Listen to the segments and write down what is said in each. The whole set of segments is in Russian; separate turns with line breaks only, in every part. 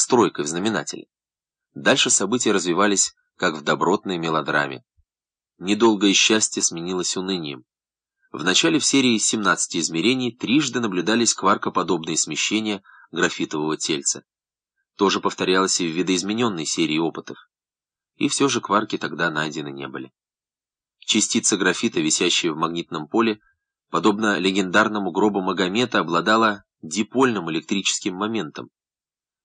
стройкой в знаменателе. Дальше события развивались, как в добротной мелодраме. Недолгое счастье сменилось унынием. В начале в серии 17 измерений трижды наблюдались кваркоподобные смещения графитового тельца. То же повторялось и в видоизмененной серии опытов. И все же кварки тогда найдены не были. Частица графита, висящая в магнитном поле, подобно легендарному гробу Магомета, обладала дипольным электрическим моментом.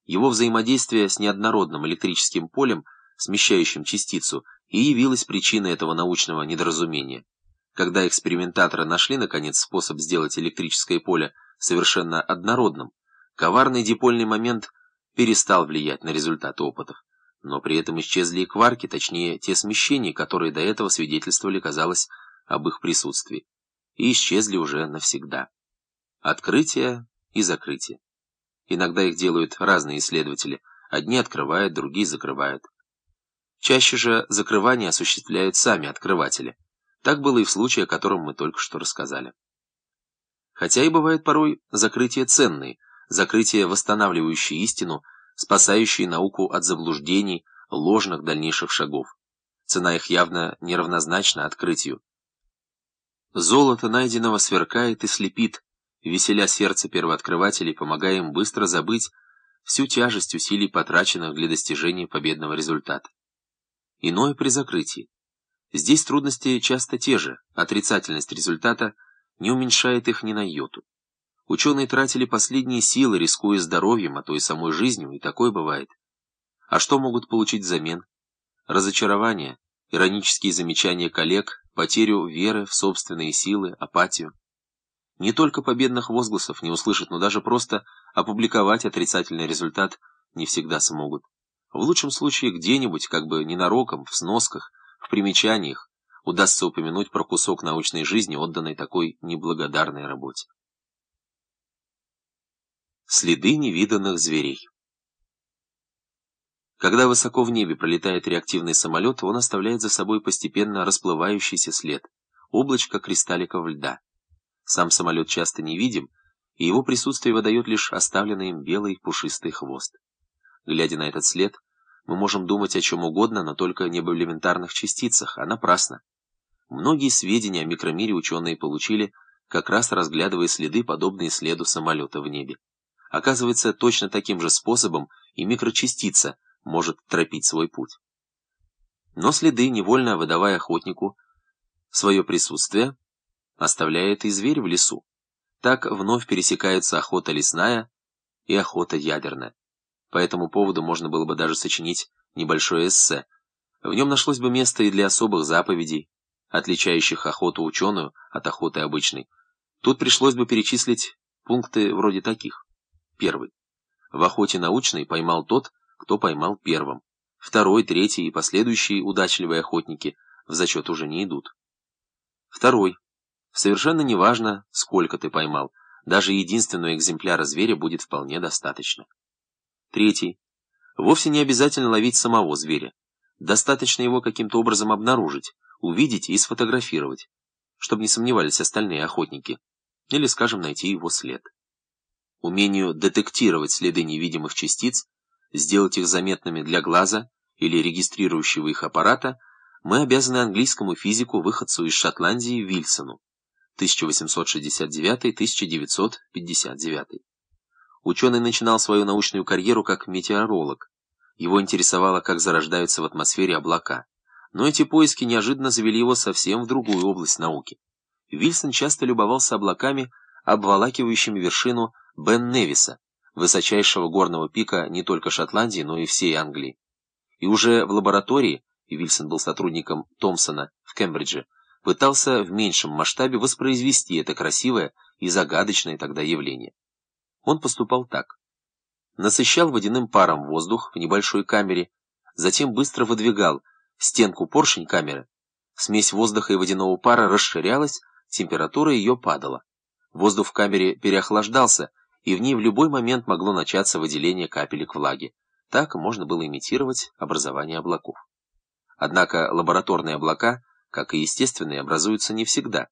Его взаимодействие с неоднородным электрическим полем, смещающим частицу, и явилась причиной этого научного недоразумения. Когда экспериментаторы нашли, наконец, способ сделать электрическое поле совершенно однородным, коварный дипольный момент перестал влиять на результаты опытов. Но при этом исчезли и кварки, точнее, те смещения, которые до этого свидетельствовали, казалось, об их присутствии. И исчезли уже навсегда. Открытие и закрытие. Иногда их делают разные исследователи. Одни открывают, другие закрывают. Чаще же закрывание осуществляют сами открыватели. Так было и в случае, о котором мы только что рассказали. Хотя и бывают порой закрытия ценные, закрытия, восстанавливающие истину, спасающие науку от заблуждений, ложных дальнейших шагов. Цена их явно неравнозначна открытию. Золото найденного сверкает и слепит, веселя сердце первооткрывателей, помогая им быстро забыть всю тяжесть усилий, потраченных для достижения победного результата. Иное при закрытии. Здесь трудности часто те же, отрицательность результата не уменьшает их ни на йоту. Ученые тратили последние силы, рискуя здоровьем, а то и самой жизнью, и такое бывает. А что могут получить взамен? Разочарование, иронические замечания коллег, потерю веры в собственные силы, апатию. Не только победных возгласов не услышать, но даже просто опубликовать отрицательный результат не всегда смогут. В лучшем случае где-нибудь, как бы ненароком, в сносках, в примечаниях, удастся упомянуть про кусок научной жизни, отданной такой неблагодарной работе. Следы невиданных зверей Когда высоко в небе пролетает реактивный самолет, он оставляет за собой постепенно расплывающийся след, облачко кристалликов льда. Сам самолет часто невидим, и его присутствие выдает лишь оставленный им белый пушистый хвост. Глядя на этот след, мы можем думать о чем угодно, но только не об элементарных частицах, а напрасно. Многие сведения о микромире ученые получили, как раз разглядывая следы, подобные следу самолета в небе. Оказывается, точно таким же способом и микрочастица может тропить свой путь. Но следы, невольно выдавая охотнику свое присутствие, оставляет и зверь в лесу. Так вновь пересекаются охота лесная и охота ядерная. По этому поводу можно было бы даже сочинить небольшое эссе. В нем нашлось бы место и для особых заповедей, отличающих охоту ученую от охоты обычной. Тут пришлось бы перечислить пункты вроде таких. Первый. В охоте научной поймал тот, кто поймал первым. Второй, третий и последующие удачливые охотники в зачет уже не идут. Второй. Совершенно неважно, сколько ты поймал, даже единственного экземпляра зверя будет вполне достаточно. Третий. Вовсе не обязательно ловить самого зверя. Достаточно его каким-то образом обнаружить, увидеть и сфотографировать, чтобы не сомневались остальные охотники. Или, скажем, найти его след. Умению детектировать следы невидимых частиц, сделать их заметными для глаза или регистрирующего их аппарата, мы обязаны английскому физику, выходцу из Шотландии Вильсону. 1869-1959. Ученый начинал свою научную карьеру как метеоролог. Его интересовало, как зарождаются в атмосфере облака. Но эти поиски неожиданно завели его совсем в другую область науки. Вильсон часто любовался облаками, обволакивающими вершину Бен-Невиса, высочайшего горного пика не только Шотландии, но и всей Англии. И уже в лаборатории, и Вильсон был сотрудником Томпсона в Кембридже, пытался в меньшем масштабе воспроизвести это красивое и загадочное тогда явление. Он поступал так. Насыщал водяным паром воздух в небольшой камере, затем быстро выдвигал стенку поршень камеры. Смесь воздуха и водяного пара расширялась, температура ее падала. Воздух в камере переохлаждался, и в ней в любой момент могло начаться выделение капелек влаги. Так можно было имитировать образование облаков. Однако лабораторные облака – как и естественные, образуются не всегда.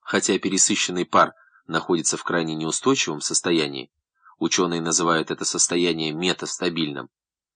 Хотя пересыщенный пар находится в крайне неустойчивом состоянии, ученые называют это состояние метастабильным,